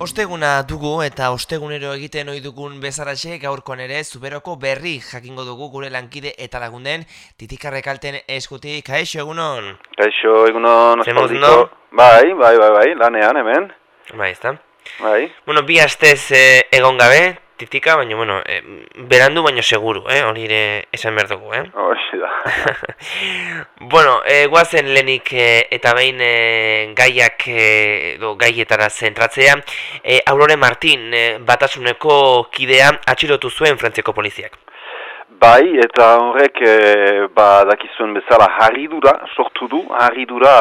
Osteguna dugu eta ostegunero egiten ohi dugun bezaraxe gaurkoan ere zuberoko berri jakingo dugu gure lankide eta lagunden titikarrek alten eskutik. Kaixo egunon? Kaixo egunon. No? Bai, bai, bai, bai, lanean hemen. Bai, ezta? Bai. Bueno, bi astez eh, egon gabe, titika, baina, bueno, eh, berandu baino seguru, eh? hori ere esan behar dugu, eh? Hoxe da. bueno, eh, guazen lenik eh, eta behin eh, gaiak eh, do, gaietara zentratzea, eh, Aurore Martin eh, batasuneko kidea atxilotu zuen frantzeko poliziak. Bai, eta horrek, eh, ba, dakizuen bezala, harridura sortu du, harridura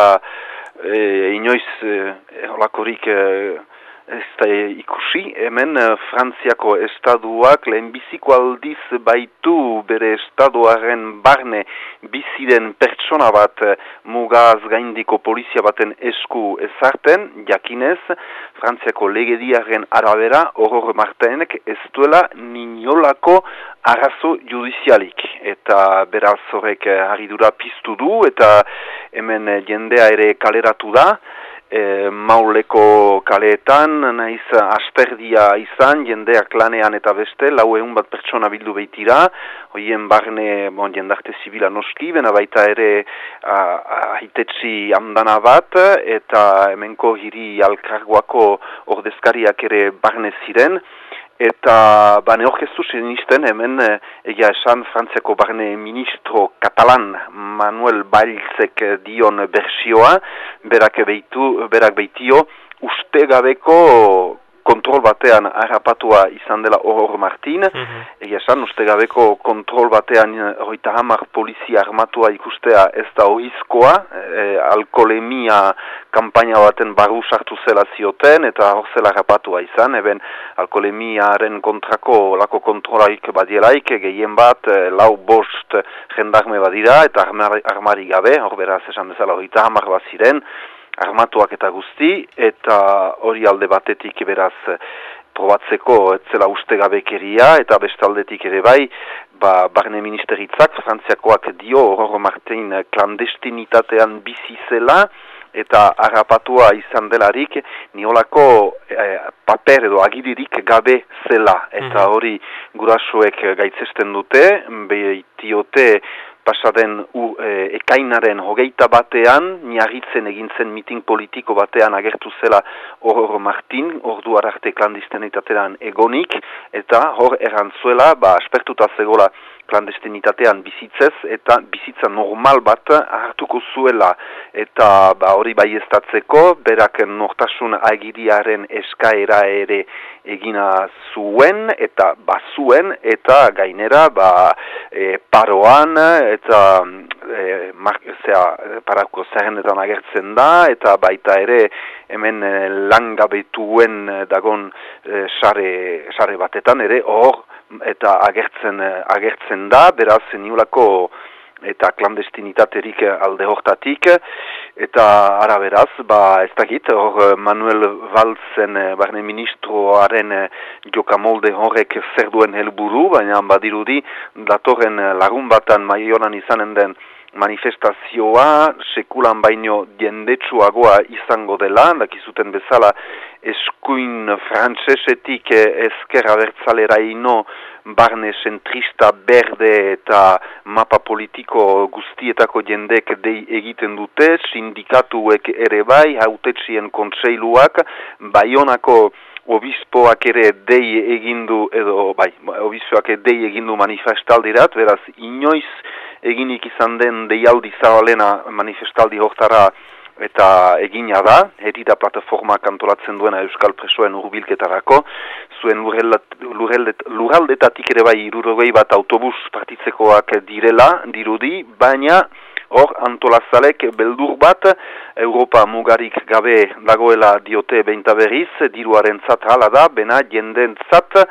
eh, inoiz eh, holakorik... Eh, ez da ikusi, hemen uh, Frantziako estaduak lehenbiziko aldiz baitu bere estaduaren barne biziren pertsona bat uh, mugaz gaindiko polizia baten esku ezarten, jakinez, Frantziako legediaren arabera horro martenek ez duela ninolako arazo judizialik. Eta beraz horrek uh, haridura piztu du eta hemen jendea ere kaleratu da, e, mauleko kaleetan, naiz asperdia izan, jendeak lanean eta beste, lau egun bat pertsona bildu behitira, hoien barne, bon, jendarte zibila noski, bena baita ere hitetzi amdana bat, eta hemenko hiri alkarguako ordezkariak ere barne ziren, Eta bane orkestu zenisten hemen eh, egia esan Frantziako barne ministro katalan Manuel Bailzek dion bersioa, berak, behitu, berak behitio uste gabeko kontrol batean harrapatua izan dela Horror Martin, mm -hmm. egia esan, uste gabeko kontrol batean hoita hamar polizia armatua ikustea ez da oizkoa, e, alkolemia kampaina baten barru sartu zela zioten, eta hor zela harrapatua izan, eben alkolemiaren kontrako lako kontrolaik badielaik, gehien bat, e, lau bost jendarme badira, eta armari gabe, hor beraz esan bezala hoita hamar bat ziren, armatuak eta guzti, eta hori alde batetik beraz probatzeko etzela uste gabekeria, eta bestaldetik ere bai, ba, barne ministeritzak, frantziakoak dio, horro martein klandestinitatean bizi zela, eta harrapatua izan delarik, niolako eh, paper edo agiririk gabe zela, eta mhm. hori gurasoek gaitzesten dute, behitiote, pasaden u, e, ekainaren hogeita batean, niagitzen egin zen miting politiko batean agertu zela hor Martin, ordu ararte klandestinitatean egonik, eta hor erantzuela, ba, aspertuta zegoela klandestinitatean bizitzez, eta bizitza normal bat hartuko zuela, eta ba, hori bai berak nortasun agiriaren eskaera ere egina zuen, eta bazuen, eta gainera, ba, e, paroan, eta e, mar, zera, parako zerrenetan agertzen da, eta baita ere hemen e, langabetuen dagon e, sare, sare batetan ere, hor, eta agertzen, agertzen da, beraz niulako eta klandestinitaterik alde hortatik, eta ara beraz, ba, ez dakit, hor Manuel Valtzen, barne ministroaren jokamolde horrek zer duen helburu, baina badirudi datorren lagun batan maionan izanen den manifestazioa sekulan baino jendetsuagoa izango dela, dakizuten bezala eskuin frantsesetik ezker abertzalera ino barne zentrista berde eta mapa politiko guztietako jendek dei egiten dute, sindikatuek ere bai, hautetxien kontseiluak, baionako obispoak ere dei egindu, edo bai, obispoak dei egindu manifestaldirat, beraz, inoiz eginik izan den deialdi zabalena manifestaldi hortara eta egina da, herida plataforma kantolatzen duena Euskal Presoen urbilketarako, zuen lurraldetatik ere bai irurogei bat autobus partitzekoak direla, dirudi, baina hor antolazalek beldur bat, Europa mugarik gabe dagoela diote behinta berriz, diruaren zat hala da, bena jenden zat,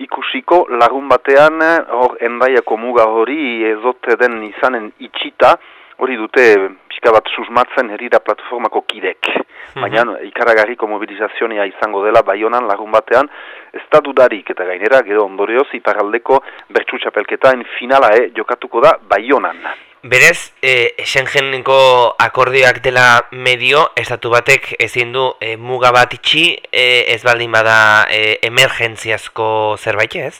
ikusiko lagun batean hor endaiako muga hori ezote den izanen itxita, hori dute pixka bat susmatzen herira plataformako kidek. Mhm. Baina ikaragarriko mobilizazioa izango dela baionan lagun batean, ez da dudarik eta gainera gero ondorioz iparaldeko bertsu txapelketain finala e, jokatuko da baionan. Berez, e, Schengenko akordioak dela medio, estatu batek ezin du e, muga bat itxi, e, ez baldin bada e, emergentziazko zerbait ez?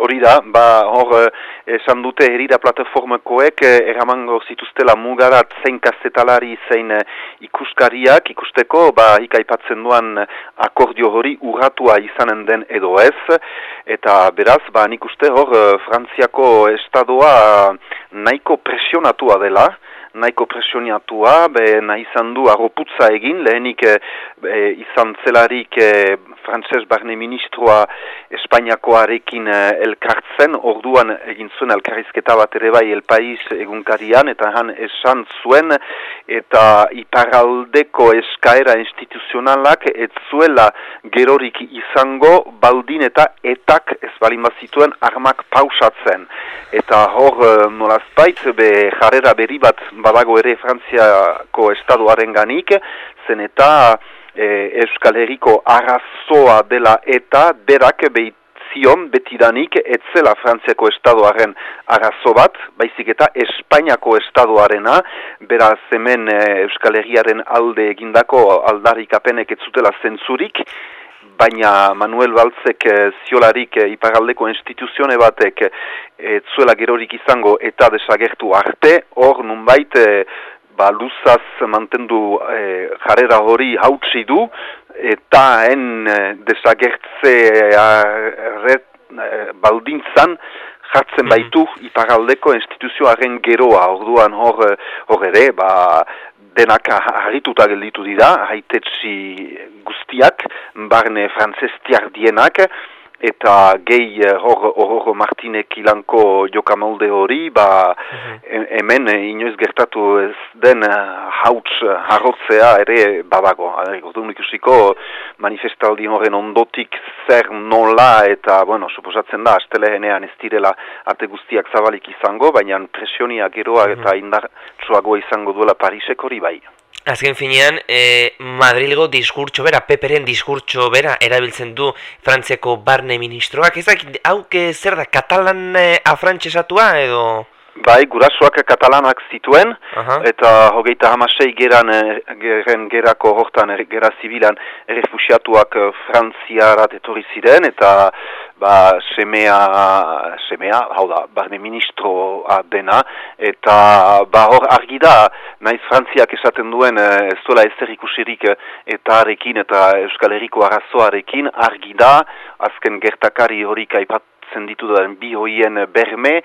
Hori da, ba, hor, eh, esan dute herira plataformakoek eh, eramango zituztela mugarat zein kastetalari zein eh, ikuskariak ikusteko, ba, ikaipatzen duan akordio hori urratua izanen den edo ez, eta beraz, ba, nik uste hor, Frantziako estadoa nahiko presionatua dela, nahiko presioniatua, be nahi izan du arroputza egin, lehenik e, izan zelarik e, frantses barne ministroa Espainiakoarekin e, elkartzen, orduan egin zuen elkarrizketa bat ere bai El Pais egunkarian, eta han esan zuen, eta iparaldeko eskaera instituzionalak ez zuela gerorik izango baldin eta etak ez balin bazituen armak pausatzen. Eta hor nolazpait, be jarrera berri bat badago ere Frantziako estaduaren ganik, zen eta e, Euskal Herriko arrazoa dela eta berak behitzion betidanik etzela Frantziako estaduaren arazo bat, baizik eta Espainiako estaduarena, beraz hemen e, Euskal Herriaren alde egindako aldarik apenek etzutela zentzurik, baina Manuel Baltzek e, ziolarik e, iparaldeko instituzione batek e, zuela gerorik izango eta desagertu arte, hor nunbait e, ba, luzaz mantendu e, jarrera hori hautsi du, eta en desagertze e, baldintzan jartzen mhm. baitu iparaldeko instituzioaren geroa, orduan hor, hor ere, ba, denak harrituta gelditu dira, haitetsi guztiak, barne frantzestiak dienak, eta gehi eh, hor, hor Martinek ilanko jokamolde hori, ba mhm. hemen inoiz gertatu ez den eh, hauts harrotzea ere badago. Gordun ikusiko manifestaldi horren ondotik zer nola eta, bueno, suposatzen da, astelehenean ez direla arte guztiak zabalik izango, baina presionia geroa mhm. eta indartsuagoa izango duela Parisek hori bai. Azken finean, e, Madrilgo diskurtso bera, peperen diskurtso bera, erabiltzen du Frantziako barne ministroak. Ezak, hau zer da, katalan e, afrantxesatua edo... Bai, gurasoak katalanak zituen, eta hogeita hamasei geran, eh, geren gerako hortan, er, gera zibilan, refusiatuak eh, frantziarat etorri ziren, eta ba, semea, semea, hau da, barne ministroa dena, eta ba, hor argi da, naiz frantziak esaten duen, eh, ez duela ez ikusirik eta arekin, eta Euskal Herriko arazoarekin, argi da, azken gertakari horik aipat, ditu bi hoien berme,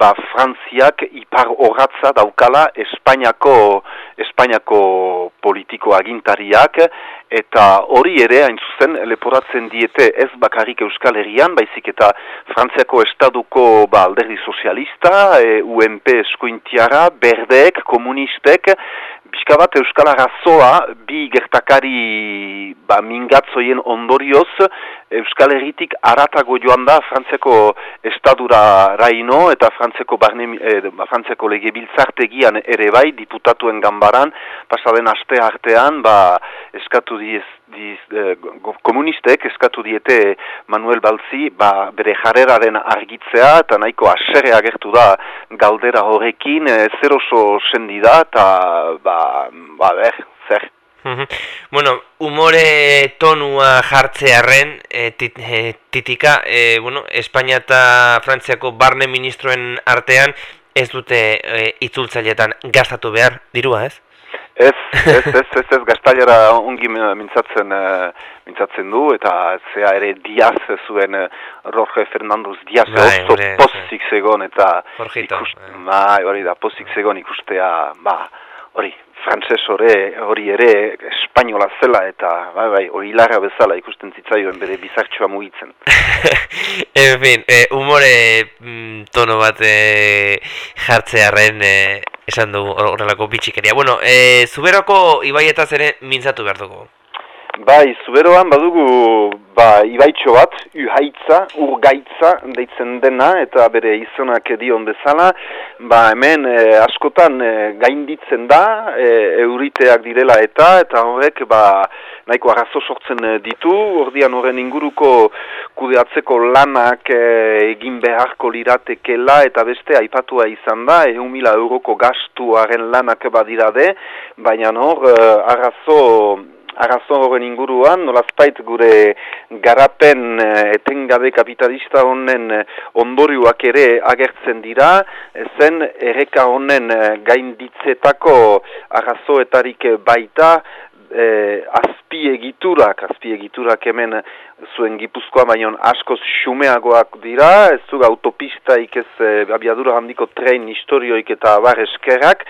ba Frantziak ipar horratza daukala Espainiako, Espainiako politiko agintariak, eta hori ere hain zuzen leporatzen diete ez bakarrik Euskal Herrian, baizik eta Frantziako estaduko ba, alderdi sozialista, e, UNP eskuintiara, berdeek, komunistek, Bizka bat Euskal Arrazoa bi gertakari ba, mingatzoien ondorioz Euskal Herritik aratago joan da Frantzeko estadura raino eta Frantzeko, barne, eh, Frantzeko lege biltzartegian ere bai diputatuen gambaran pasaden aste artean ba, eskatu diez, diz, eh, komunistek eskatu diete Manuel Balzi ba, bere jarreraren argitzea eta nahiko aserre agertu da galdera horrekin eh, zer oso sendi da eta ba, ba, ber, zer. Bueno, umore tonua jartzearen e, tit, e, titika, e, bueno, Espainia eta Frantziako barne ministroen artean ez dute e, itzultzailetan gastatu behar dirua, ez? Ez, ez, ez, ez, ez, gaztailera ongi mintzatzen, mintzatzen du, eta zea ere Diaz zuen, Roge Fernanduz Diaz, bai, oso pozik zegon, eta ikust, bai, hori da, pozik zegon ikustea, ba, hori, frantses hori ere espainola zela eta bai bai hori larra bezala ikusten zitzaioen bere bizartxoa mugitzen. en fin, e, umore mm, tono bat e, jartzearen e, esan du horrelako bitxikeria. Bueno, e, zuberako ibaietaz ere mintzatu behar dugu. Bai, zuberoan badugu ba, ibaitxo bat, uhaitza, urgaitza, deitzen dena, eta bere izonak dion bezala, ba, hemen e, askotan e, gainditzen da, e, euriteak direla eta, eta horrek, ba, nahiko arrazo sortzen ditu, ordian horren inguruko kudeatzeko lanak e, egin beharko liratekela, eta beste aipatua izan da, egun mila euroko gastuaren lanak badirade, baina hor, e, arrazo, arazo horren inguruan, nolazpait gure garapen eh, etengabe kapitalista honen eh, ondorioak ere agertzen dira, zen erreka honen eh, gainditzetako arazoetarik baita, eh, azpiegiturak, azpiegiturak hemen zuen gipuzkoa baino askoz xumeagoak dira, ez zuga autopistaik ez abiadura handiko tren historioik eta bar eskerrak,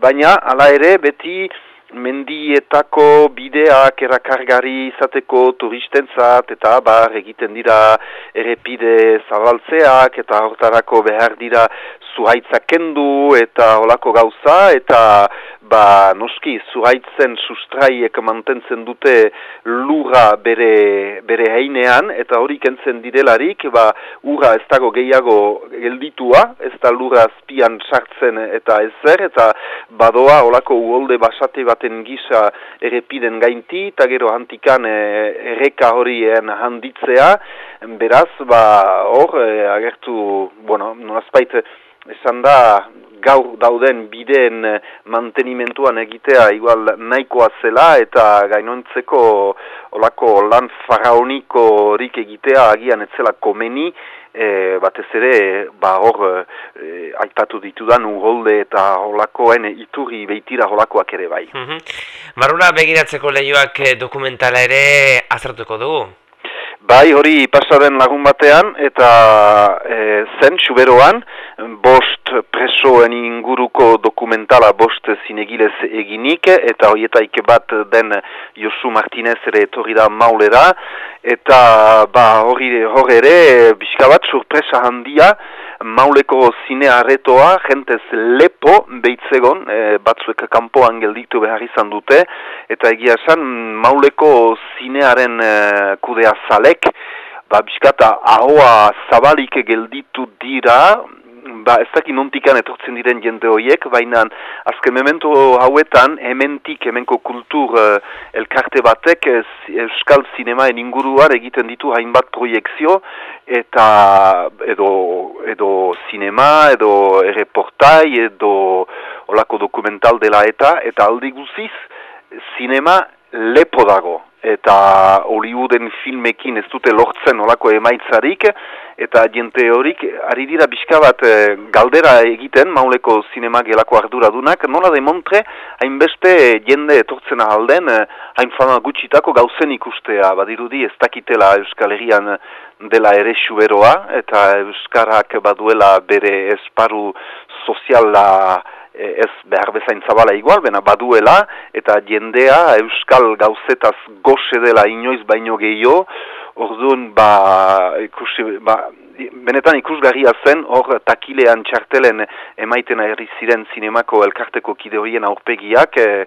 baina hala ere beti mendietako bideak erakargari izateko turistentzat eta bar egiten dira errepide zabaltzeak eta hortarako behar dira zuhaitzak kendu eta olako gauza eta ba noski zuhaitzen sustraiek mantentzen dute lura bere, bere heinean eta hori kentzen direlarik ba ura ez dago gehiago gelditua ez da lura azpian sartzen eta ezer eta badoa olako uolde basate bat baten gisa errepiden gainti, eta gero hantikan e, erreka horien handitzea, beraz, ba, hor, e, agertu, bueno, nolazpait, esan da, gaur dauden bideen mantenimentuan egitea igual nahikoa zela eta gainontzeko olako lan faraoniko horik egitea agian etzela komeni e, batez ere ba hor e, aipatu ditudan ugolde eta holakoen iturri beitira holakoak ere bai. Mm Barura begiratzeko lehioak e, dokumentala ere azartuko dugu? Bai, hori pasaren lagun batean eta e, zen suberoan bost presoen inguruko dokumentala bost zinegilez eginik eta horietaik bat den Josu Martinez ere etorri da maulera eta ba, hori ere bizka bat surpresa handia mauleko zine arretoa, jentez lepo behitzegon, e, batzuek kanpoan gelditu behar izan dute, eta egia esan mauleko zinearen e, kudea zalek, ba, biskata ahoa zabalik gelditu dira, ba, ez daki nontikan etortzen diren jende horiek, baina azken memento hauetan, hementik, hemenko kultur uh, elkarte batek, euskal zinemaen inguruan egiten ditu hainbat proiektzio, eta edo, edo zinema, edo erreportai, edo olako dokumental dela eta, eta aldi guziz, zinema lepo dago eta Hollywooden filmekin ez dute lortzen olako emaitzarik, eta jente horik, ari dira bizka bat eh, galdera egiten, mauleko zinema gelako arduradunak, nola demontre, hainbeste jende etortzen ahalden, eh, hain fama gutxitako gauzen ikustea, badirudi ez dakitela Euskal Herrian dela ere suberoa, eta Euskarak baduela bere esparu soziala, Eh, ez behar bezain zabala igual, bena baduela, eta jendea euskal gauzetaz goxe dela inoiz baino gehiago, orduan, ba, ikusi, ba, benetan ikusgarria zen, hor takilean txartelen emaiten ari ziren zinemako elkarteko kide horien aurpegiak, e,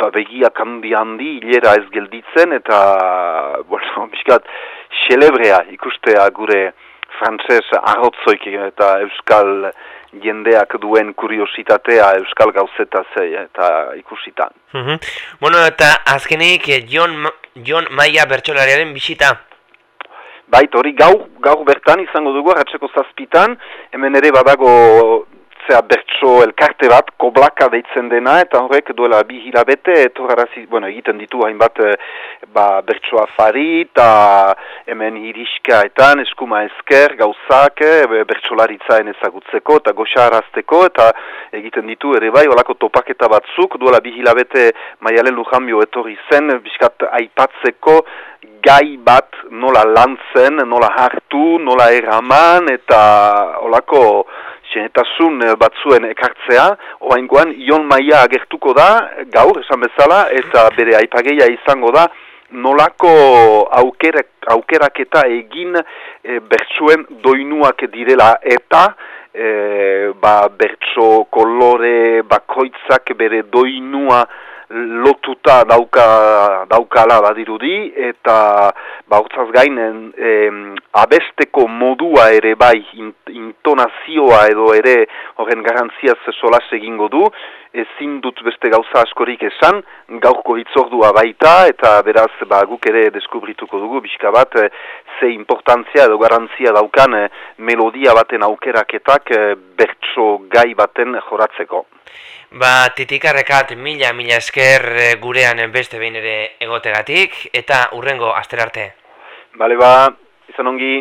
ba, begiak handi handi, hilera ez gelditzen, eta, bueno, biskat, xelebrea ikustea gure frantzes arrotzoik eta euskal jendeak duen kuriositatea euskal gauzeta zei eta ikusita. Mm Bueno, eta azkenik Jon, Jon Maia bertxolariaren bisita? Bait, hori gaur, gaur bertan izango dugu, ratxeko zazpitan, hemen ere badago zea bertso elkarte bat, koblaka deitzen dena, eta horrek duela bi hilabete, etorarazi, bueno, egiten ditu hainbat e, ba, bertsoa fari, eta hemen iriskaetan, eskuma esker, gauzak, e, bertsolaritzen ezagutzeko, eta goxa arazteko, eta egiten ditu ere bai, olako topaketa batzuk, duela bi hilabete maialen lujanbio etorri zen, biskat aipatzeko, gai bat nola lantzen, nola hartu, nola eraman, eta olako senetasun eh, batzuen ekartzea, oaingoan Ion Maia agertuko da, gaur, esan bezala, eta bere aipageia izango da, nolako aukerak, aukeraketa egin e, bertsuen doinuak direla. Eta e, ba, bertso kolore bakoitzak bere doinua lotuta dauka, daukala badirudi, eta ba, gain abesteko modua ere bai intonazioa edo ere horren garantziaz solas egingo du, ezin dut beste gauza askorik esan, gaurko hitzordua baita, eta beraz ba, guk ere deskubrituko dugu, bizka bat, ze importantzia edo garantzia daukan melodia baten aukeraketak bertso gai baten joratzeko. Ba, titikarrekat mila mila esker eh, gurean beste behin ere egotegatik eta urrengo asterarte. Bale ba, izan ongi.